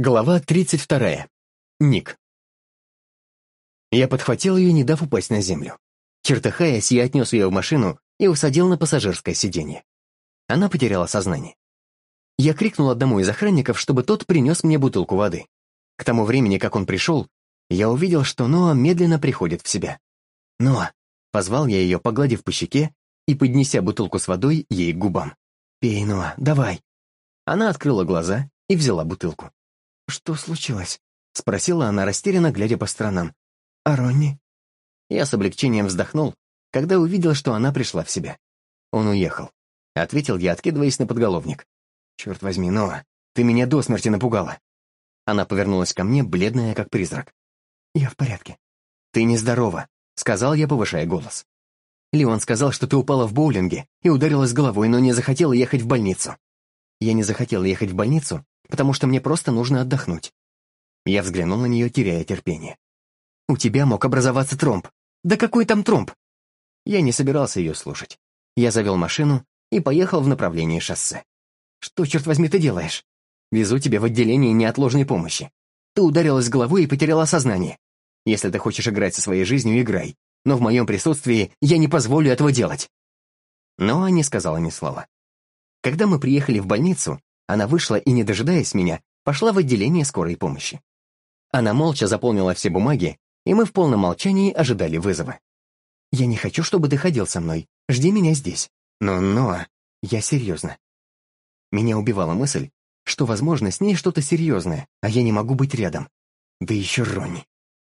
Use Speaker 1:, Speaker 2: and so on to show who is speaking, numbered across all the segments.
Speaker 1: Глава 32. Ник. Я подхватил ее, не дав упасть на землю. Чертыхаясь, я отнес ее в машину и усадил на пассажирское сиденье. Она потеряла сознание. Я крикнул одному из охранников, чтобы тот принес мне бутылку воды. К тому времени, как он пришел, я увидел, что Ноа медленно приходит в себя. «Ноа!» — позвал я ее, погладив по щеке и поднеся бутылку с водой ей к губам. «Пей, Ноа, давай!» Она открыла глаза и взяла бутылку. «Что случилось?» — спросила она, растерянно глядя по сторонам. «А Ронни?» Я с облегчением вздохнул, когда увидел, что она пришла в себя. «Он уехал», — ответил я, откидываясь на подголовник. «Черт возьми, Ноа, ты меня до смерти напугала». Она повернулась ко мне, бледная, как призрак. «Я в порядке». «Ты нездорова», — сказал я, повышая голос. «Леон сказал, что ты упала в боулинге и ударилась головой, но не захотела ехать в больницу». Я не захотела ехать в больницу, потому что мне просто нужно отдохнуть. Я взглянул на нее, теряя терпение. «У тебя мог образоваться тромб. Да какой там тромб?» Я не собирался ее слушать. Я завел машину и поехал в направлении шоссе. «Что, черт возьми, ты делаешь?» «Везу тебя в отделение неотложной помощи. Ты ударилась головой и потеряла сознание. Если ты хочешь играть со своей жизнью, играй. Но в моем присутствии я не позволю этого делать». Но не сказала ни слова. Когда мы приехали в больницу, она вышла и, не дожидаясь меня, пошла в отделение скорой помощи. Она молча заполнила все бумаги, и мы в полном молчании ожидали вызова. «Я не хочу, чтобы ты ходил со мной. Жди меня здесь. Но, но, я серьезно». Меня убивала мысль, что, возможно, с ней что-то серьезное, а я не могу быть рядом. Да еще Ронни.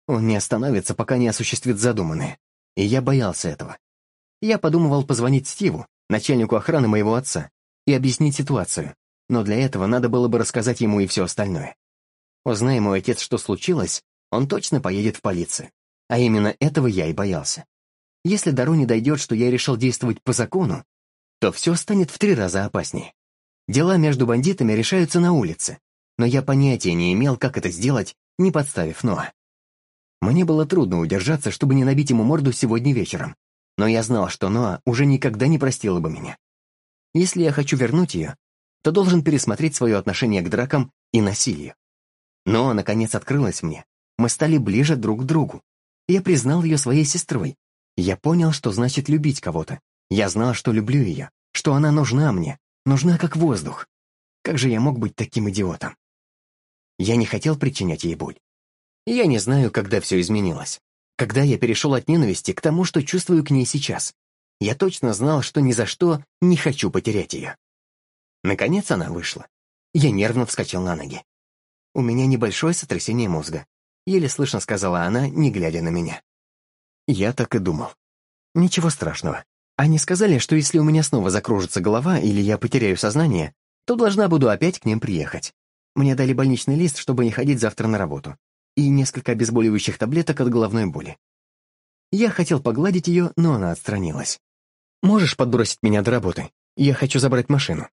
Speaker 1: Он не остановится, пока не осуществит задуманное. И я боялся этого. Я подумывал позвонить Стиву, начальнику охраны моего отца, и объяснить ситуацию но для этого надо было бы рассказать ему и все остальное. Узнай мой отец, что случилось, он точно поедет в полицию. А именно этого я и боялся. Если до Руни дойдет, что я решил действовать по закону, то все станет в три раза опаснее. Дела между бандитами решаются на улице, но я понятия не имел, как это сделать, не подставив Ноа. Мне было трудно удержаться, чтобы не набить ему морду сегодня вечером, но я знал, что Ноа уже никогда не простила бы меня. Если я хочу вернуть ее, то должен пересмотреть свое отношение к дракам и насилию. Но, наконец, открылась мне. Мы стали ближе друг к другу. Я признал ее своей сестрой. Я понял, что значит любить кого-то. Я знал, что люблю ее, что она нужна мне, нужна как воздух. Как же я мог быть таким идиотом? Я не хотел причинять ей боль. Я не знаю, когда все изменилось. Когда я перешел от ненависти к тому, что чувствую к ней сейчас. Я точно знал, что ни за что не хочу потерять ее. Наконец она вышла. Я нервно вскочил на ноги. «У меня небольшое сотрясение мозга», — еле слышно сказала она, не глядя на меня. Я так и думал. Ничего страшного. Они сказали, что если у меня снова закружится голова или я потеряю сознание, то должна буду опять к ним приехать. Мне дали больничный лист, чтобы не ходить завтра на работу, и несколько обезболивающих таблеток от головной боли. Я хотел погладить ее, но она отстранилась. «Можешь подбросить меня до работы? Я хочу забрать машину».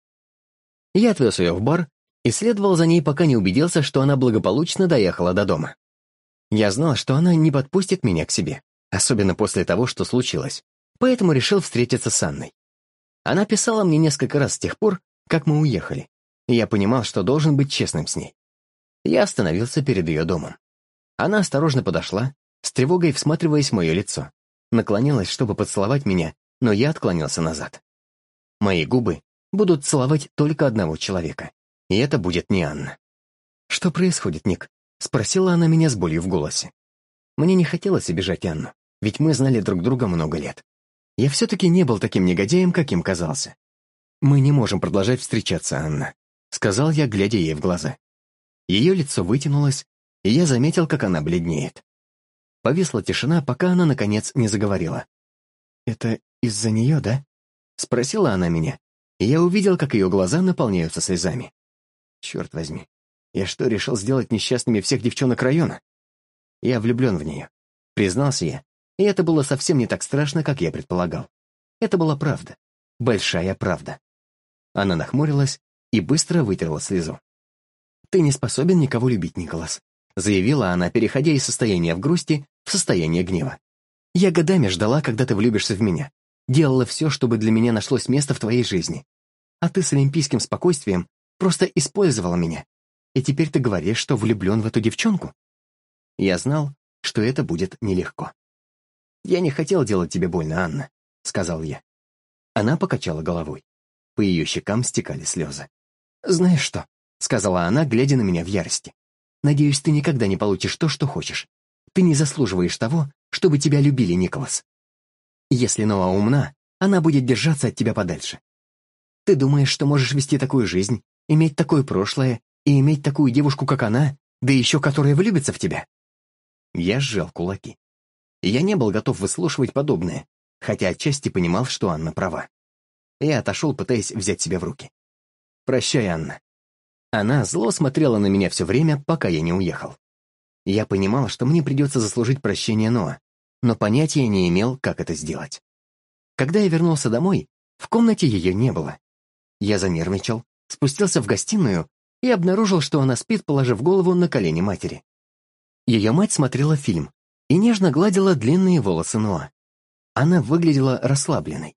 Speaker 1: Я отвез ее в бар и следовал за ней, пока не убедился, что она благополучно доехала до дома. Я знал, что она не подпустит меня к себе, особенно после того, что случилось, поэтому решил встретиться с Анной. Она писала мне несколько раз с тех пор, как мы уехали, и я понимал, что должен быть честным с ней. Я остановился перед ее домом. Она осторожно подошла, с тревогой всматриваясь в мое лицо, наклонилась, чтобы поцеловать меня, но я отклонился назад. Мои губы будут целовать только одного человека. И это будет не Анна. «Что происходит, Ник?» — спросила она меня с болью в голосе. Мне не хотелось обижать Анну, ведь мы знали друг друга много лет. Я все-таки не был таким негодяем, каким казался. «Мы не можем продолжать встречаться, Анна», — сказал я, глядя ей в глаза. Ее лицо вытянулось, и я заметил, как она бледнеет. Повисла тишина, пока она, наконец, не заговорила. «Это из-за нее, да?» — спросила она меня, и я увидел, как ее глаза наполняются слезами. Черт возьми, я что, решил сделать несчастными всех девчонок района? Я влюблен в нее, признался я, и это было совсем не так страшно, как я предполагал. Это была правда, большая правда. Она нахмурилась и быстро вытерла слезу. «Ты не способен никого любить, Николас», заявила она, переходя из состояния в грусти в состояние гнева. «Я годами ждала, когда ты влюбишься в меня делала все, чтобы для меня нашлось место в твоей жизни. А ты с олимпийским спокойствием просто использовала меня. и теперь ты говоришь, что влюблен в эту девчонку? Я знал, что это будет нелегко. «Я не хотел делать тебе больно, Анна», — сказал я. Она покачала головой. По ее щекам стекали слезы. «Знаешь что?» — сказала она, глядя на меня в ярости. «Надеюсь, ты никогда не получишь то, что хочешь. Ты не заслуживаешь того, чтобы тебя любили, Николас. Если Ноа умна, она будет держаться от тебя подальше. Ты думаешь, что можешь вести такую жизнь, иметь такое прошлое и иметь такую девушку, как она, да еще которая влюбится в тебя?» Я сжал кулаки. Я не был готов выслушивать подобное, хотя отчасти понимал, что Анна права. Я отошел, пытаясь взять себя в руки. «Прощай, Анна». Она зло смотрела на меня все время, пока я не уехал. Я понимал, что мне придется заслужить прощение Ноа, но понятия не имел, как это сделать. Когда я вернулся домой, в комнате ее не было. Я занервничал, спустился в гостиную и обнаружил, что она спит, положив голову на колени матери. Ее мать смотрела фильм и нежно гладила длинные волосы Ноа. Она выглядела расслабленной.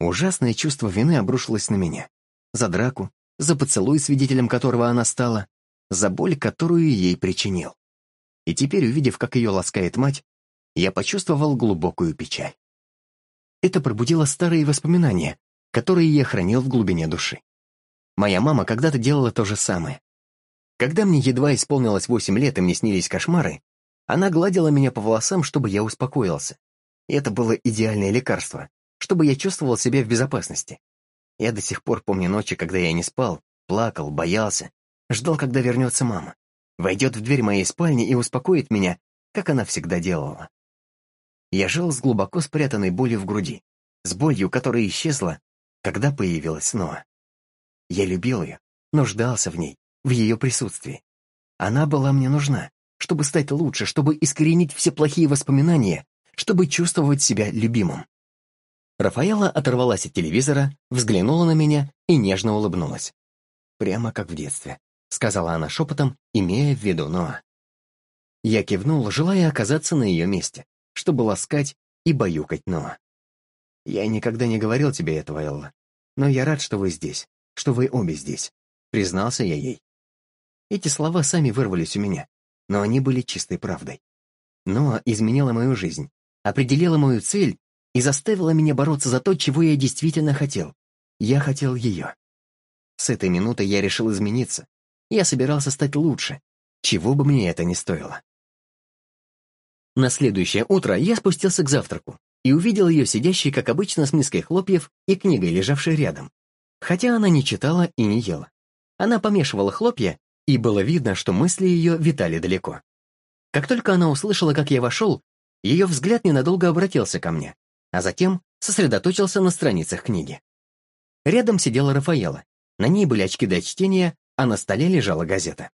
Speaker 1: Ужасное чувство вины обрушилось на меня. За драку, за поцелуй, свидетелем которого она стала, за боль, которую ей причинил. И теперь, увидев, как ее ласкает мать, я почувствовал глубокую печаль. Это пробудило старые воспоминания, которые я хранил в глубине души. Моя мама когда-то делала то же самое. Когда мне едва исполнилось восемь лет и мне снились кошмары, она гладила меня по волосам, чтобы я успокоился. И это было идеальное лекарство, чтобы я чувствовал себя в безопасности. Я до сих пор помню ночи, когда я не спал, плакал, боялся, ждал, когда вернется мама. Войдет в дверь моей спальни и успокоит меня, как она всегда делала. Я жил с глубоко спрятанной болью в груди, с болью, которая исчезла, когда появилась снова. Я любил ее, нуждался в ней, в ее присутствии. Она была мне нужна, чтобы стать лучше, чтобы искоренить все плохие воспоминания, чтобы чувствовать себя любимым. Рафаэла оторвалась от телевизора, взглянула на меня и нежно улыбнулась. «Прямо как в детстве», — сказала она шепотом, имея в виду Ноа. Я кивнул, желая оказаться на ее месте, чтобы ласкать и баюкать Ноа. «Я никогда не говорил тебе этого, Элла, но я рад, что вы здесь, что вы обе здесь», — признался я ей. Эти слова сами вырвались у меня, но они были чистой правдой. Ноа изменила мою жизнь, определила мою цель и заставила меня бороться за то, чего я действительно хотел. Я хотел ее. С этой минуты я решил измениться. Я собирался стать лучше, чего бы мне это ни стоило. На следующее утро я спустился к завтраку и увидел ее сидящей, как обычно, с миской хлопьев и книгой, лежавшей рядом. Хотя она не читала и не ела. Она помешивала хлопья и было видно, что мысли ее витали далеко. Как только она услышала, как я вошел, ее взгляд ненадолго обратился ко мне, а затем сосредоточился на страницах книги. Рядом сидела Рафаэла, на ней были очки для чтения, а на столе лежала газета.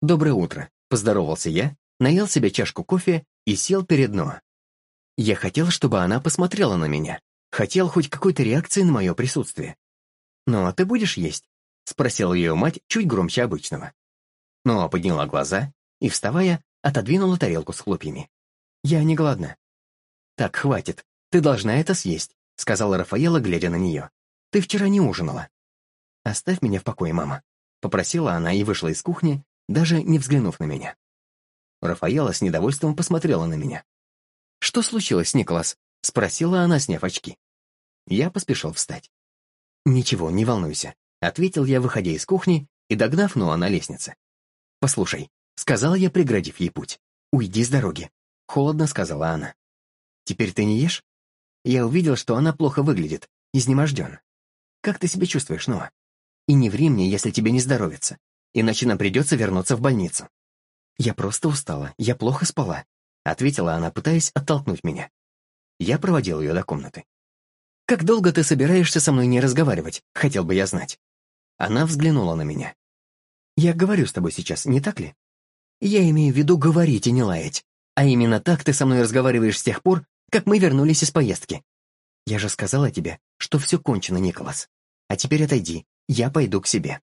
Speaker 1: «Доброе утро», — поздоровался я, наел себе чашку кофе и сел перед Ноа. Я хотел, чтобы она посмотрела на меня, хотел хоть какой-то реакции на мое присутствие. «Ну, а ты будешь есть?» — спросила ее мать чуть громче обычного. Ноа подняла глаза и, вставая, отодвинула тарелку с хлопьями. «Я не голодна». «Так, хватит. Ты должна это съесть», — сказала Рафаэла, глядя на нее. «Ты вчера не ужинала». «Оставь меня в покое, мама», — попросила она и вышла из кухни, даже не взглянув на меня. Рафаэла с недовольством посмотрела на меня. «Что случилось, Николас?» — спросила она, сняв очки. Я поспешил встать. «Ничего, не волнуйся», — ответил я, выходя из кухни и догнав Ноа на лестнице. «Послушай», — сказала я, преградив ей путь. «Уйди с дороги», — холодно сказала она. «Теперь ты не ешь?» Я увидел, что она плохо выглядит, изнеможден. «Как ты себя чувствуешь, Ноа? И не ври мне, если тебе не здоровится, иначе нам придется вернуться в больницу». «Я просто устала, я плохо спала», — ответила она, пытаясь оттолкнуть меня. Я проводил ее до комнаты. «Как долго ты собираешься со мной не разговаривать, хотел бы я знать?» Она взглянула на меня. Я говорю с тобой сейчас, не так ли? Я имею в виду говорить и не лаять. А именно так ты со мной разговариваешь с тех пор, как мы вернулись из поездки. Я же сказала тебе, что все кончено, Николас. А теперь отойди, я пойду к себе.